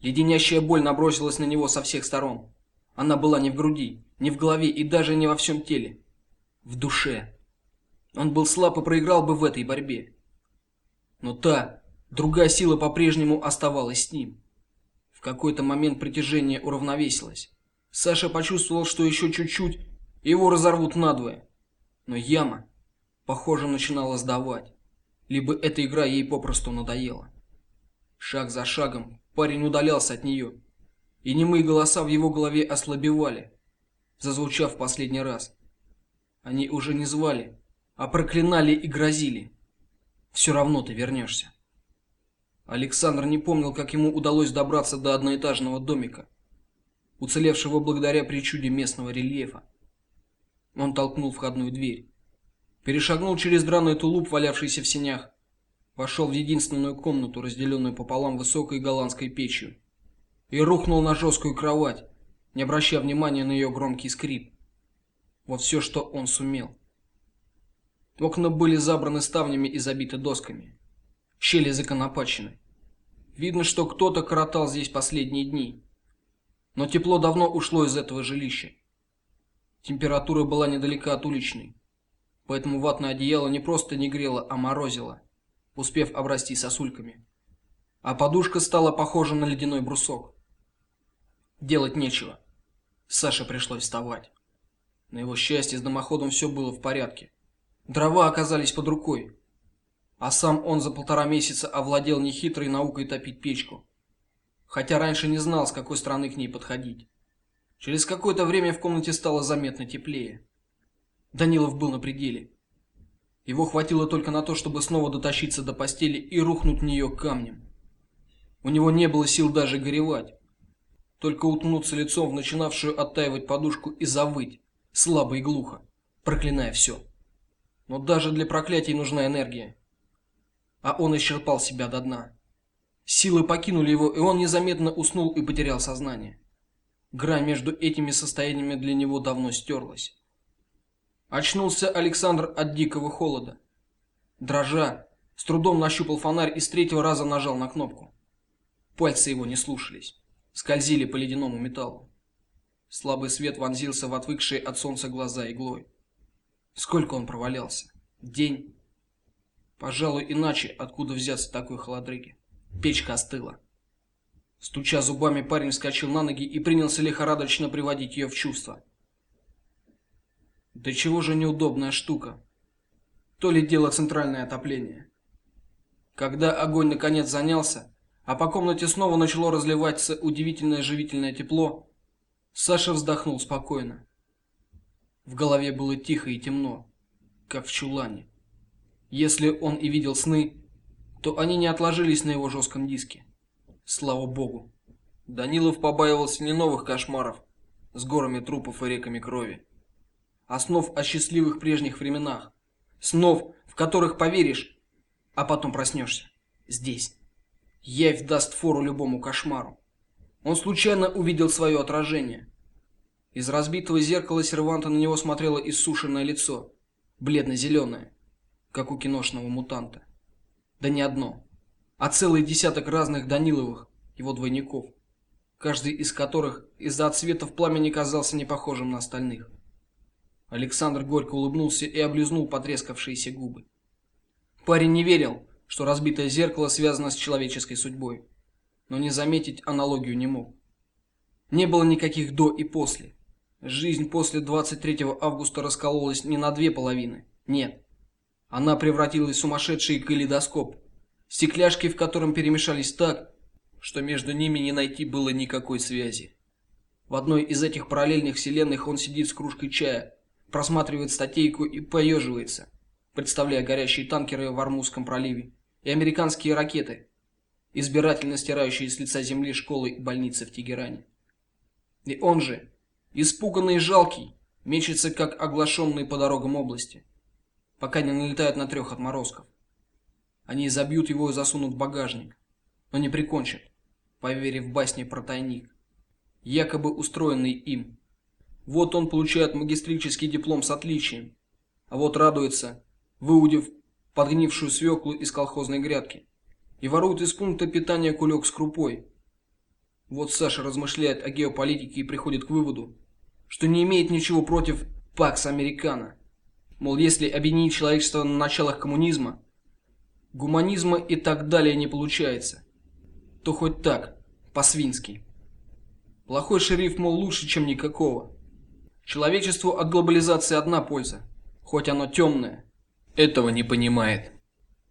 Леденящая боль набросилась на него со всех сторон. Она была не в груди, не в голове и даже не во всем теле, в душе. Он был слаб и проиграл бы в этой борьбе. Но та, другая сила по-прежнему оставалась с ним. В какой-то момент притяжение уравновесилось. Саша почувствовал, что еще чуть-чуть, его разорвут надвое. Но яма, похоже, начинала сдавать. Либо эта игра ей попросту надоела. Шаг за шагом парень удалялся от нее, и немые голоса в его голове ослабевали, зазвучав в последний раз. Они уже не звали, а проклинали и грозили. Все равно ты вернешься. Александр не помнил, как ему удалось добраться до одноэтажного домика уцелевшего благодаря причуде местного рельефа. Он толкнул входную дверь, перешагнул через драный тулуп, валявшийся в сенях, вошел в единственную комнату, разделенную пополам высокой голландской печью, и рухнул на жесткую кровать, не обращая внимания на ее громкий скрип. Вот все, что он сумел. Окна были забраны ставнями и забиты досками, щели законопачены. Видно, что кто-то коротал здесь последние дни. Но тепло давно ушло из этого жилища. Температура была недалека от уличной, поэтому ватное одеяло не просто не грело, а морозило, успев обрасти сосульками. А подушка стала похожа на ледяной брусок. Делать нечего. Саше пришлось вставать. На его счастье с дымоходом все было в порядке. Дрова оказались под рукой, а сам он за полтора месяца овладел нехитрой наукой топить печку хотя раньше не знал, с какой стороны к ней подходить. Через какое-то время в комнате стало заметно теплее. Данилов был на пределе. Его хватило только на то, чтобы снова дотащиться до постели и рухнуть в нее камнем. У него не было сил даже горевать, только утнуться лицом в начинавшую оттаивать подушку и завыть, слабо и глухо, проклиная все. Но даже для проклятий нужна энергия, а он исчерпал себя до дна. Силы покинули его, и он незаметно уснул и потерял сознание. Грань между этими состояниями для него давно стерлась. Очнулся Александр от дикого холода. Дрожа, с трудом нащупал фонарь и с третьего раза нажал на кнопку. Пальцы его не слушались, скользили по ледяному металлу. Слабый свет вонзился в отвыкшие от солнца глаза иглой. Сколько он провалялся? День. Пожалуй, иначе откуда взяться такой холодрыги? Печка остыла. Стуча зубами, парень вскочил на ноги и принялся лихорадочно приводить ее в чувство. Да чего же неудобная штука. То ли дело центральное отопление. Когда огонь наконец занялся, а по комнате снова начало разливаться удивительное живительное тепло, Саша вздохнул спокойно. В голове было тихо и темно, как в чулане. Если он и видел сны, то они не отложились на его жестком диске. Слава богу. Данилов побаивался не новых кошмаров с горами трупов и реками крови, а снов о счастливых прежних временах, снов, в которых поверишь, а потом проснешься здесь. Явь даст фору любому кошмару. Он случайно увидел свое отражение. Из разбитого зеркала серванта на него смотрело иссушенное лицо, бледно-зеленое, как у киношного мутанта. Да не одно а целый десяток разных Даниловых, его двойников, каждый из которых из-за отсветов пламени казался не похожим на остальных. Александр горько улыбнулся и облизнул потрескавшиеся губы. Парень не верил, что разбитое зеркало связано с человеческой судьбой, но не заметить аналогию не мог. Не было никаких до и после. Жизнь после 23 августа раскололась не на две половины. Нет. Она превратилась в сумасшедший калейдоскоп, Стекляшки, в котором перемешались так, что между ними не найти было никакой связи. В одной из этих параллельных вселенных он сидит с кружкой чая, просматривает статейку и поеживается, представляя горящие танкеры в Армузском проливе и американские ракеты, избирательно стирающие с лица земли школы и больницы в Тегеране. И он же, испуганный и жалкий, мечется как оглашенный по дорогам области, пока не налетает на трех отморозков. Они забьют его и засунут в багажник, но не прикончат, поверив в басни про тайник, якобы устроенный им. Вот он получает магистрический диплом с отличием, а вот радуется, выудив подгнившую свеклу из колхозной грядки, и ворует из пункта питания кулек с крупой. Вот Саша размышляет о геополитике и приходит к выводу, что не имеет ничего против Пакс Американо. Мол, если объединить человечество на началах коммунизма, гуманизма и так далее не получается, то хоть так, по-свински. Плохой шериф, мол, лучше, чем никакого. Человечеству от глобализации одна польза, хоть оно темное. Этого не понимает.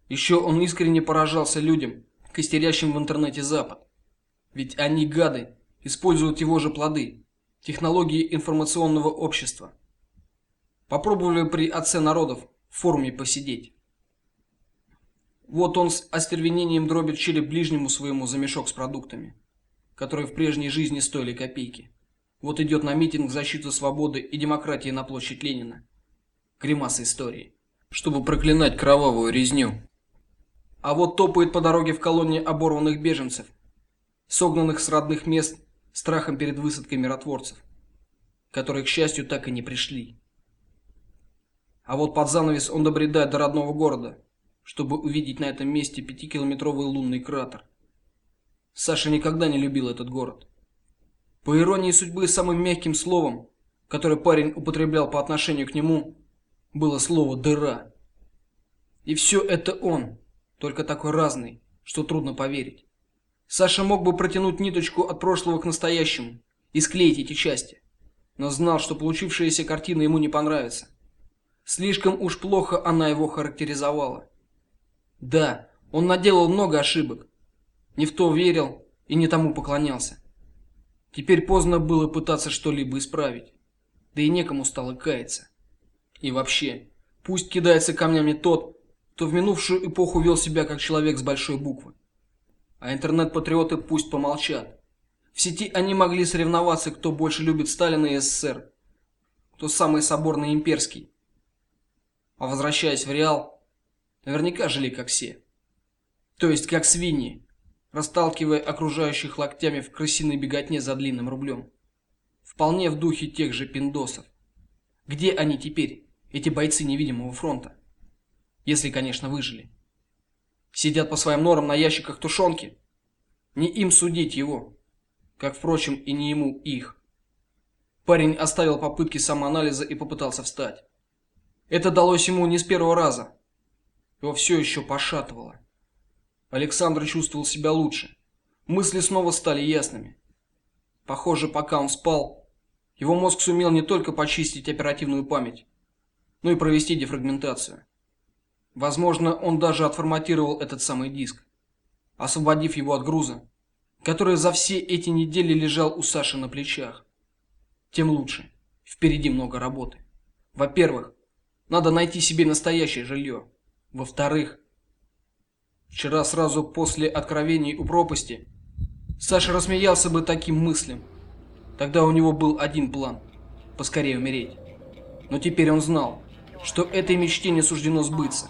Еще он искренне поражался людям, костерящим в интернете Запад. Ведь они, гады, используют его же плоды, технологии информационного общества. Попробовали при отце народов в форуме посидеть. Вот он с остервенением дробит череп ближнему своему за мешок с продуктами, которые в прежней жизни стоили копейки. Вот идет на митинг в защиту свободы и демократии на площадь Ленина. Гримаса истории, чтобы проклинать кровавую резню. А вот топает по дороге в колонне оборванных беженцев, согнанных с родных мест страхом перед высадкой миротворцев, которые, к счастью, так и не пришли. А вот под занавес он добредает до родного города, чтобы увидеть на этом месте пятикилометровый лунный кратер. Саша никогда не любил этот город. По иронии судьбы, самым мягким словом, которое парень употреблял по отношению к нему, было слово дыра. И все это он, только такой разный, что трудно поверить. Саша мог бы протянуть ниточку от прошлого к настоящему и склеить эти части, но знал, что получившаяся картина ему не понравится. Слишком уж плохо она его характеризовала. Да, он наделал много ошибок. Не в то верил и не тому поклонялся. Теперь поздно было пытаться что-либо исправить. Да и некому стало каяться. И вообще, Пусть кидается камнями тот, кто в минувшую эпоху вел себя как человек с большой буквы. А интернет-патриоты пусть помолчат. В сети они могли соревноваться, кто больше любит Сталина и СССР, кто самый соборный имперский. А возвращаясь в реал, наверняка жили как все. То есть как свиньи, расталкивая окружающих локтями в крысиной беготне за длинным рублем. Вполне в духе тех же пиндосов. Где они теперь, эти бойцы невидимого фронта? Если, конечно, выжили. Сидят по своим норам на ящиках тушенки. Не им судить его, как впрочем и не ему их. Парень оставил попытки самоанализа и попытался встать. Это далось ему не с первого раза. Его все еще пошатывало. Александр чувствовал себя лучше. Мысли снова стали ясными. Похоже, пока он спал, его мозг сумел не только почистить оперативную память, но и провести дефрагментацию. Возможно, он даже отформатировал этот самый диск, освободив его от груза, который за все эти недели лежал у Саши на плечах. Тем лучше. Впереди много работы. Во-первых, надо найти себе настоящее жилье. Во-вторых, вчера сразу после откровений у пропасти Саша рассмеялся бы таким мыслям. Тогда у него был один план поскорее умереть. Но теперь он знал, что этой мечте не суждено сбыться.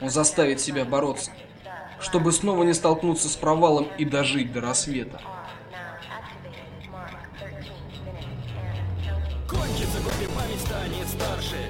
Он заставит себя бороться, чтобы снова не столкнуться с провалом и дожить до рассвета. Кончится годы, память станет старше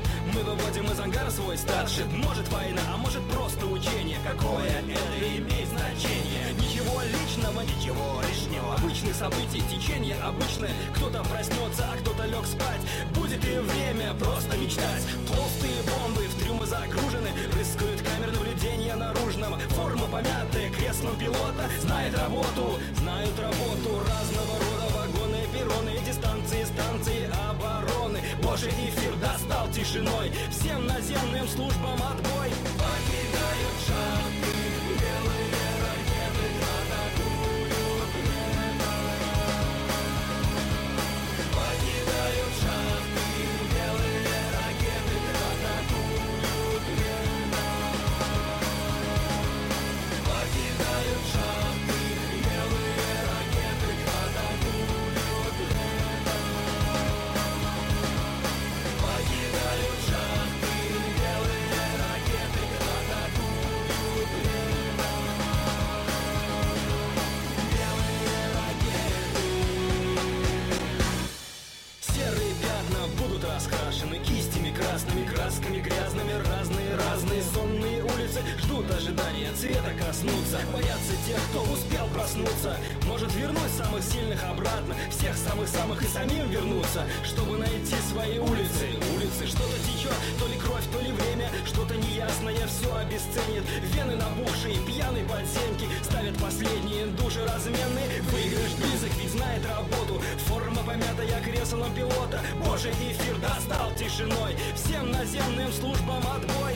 Ангара свой старший Может война, а может просто учение. Какое это имеет значение? Ничего личного, ничего лишнего. Обычных событий, течение обычное Кто-то проснется, а кто-то лег спать. Будет и время просто мечтать? Толстые бомбы в трюмы загружены. Рискуют камер наблюдения наружного Форма помятая, креслом пилота. Знает работу, знают работу. Разного Божий эфир достал тишиной. Всем наземным службам отбой улицы ждут ожидания цвета коснуться. Боятся тех, кто успел проснуться. Может вернуть самых сильных обратно, всех самых-самых и самим вернуться, чтобы найти свои улицы. Улицы, что-то течет, то ли кровь, то ли время, что-то неясное все обесценит. Вены набухшие, пьяные подземки ставят последние души разменные. Выигрыш близок, ведь знает работу. Форма помятая креслом пилота. Божий эфир достал тишиной. Всем наземным службам отбой.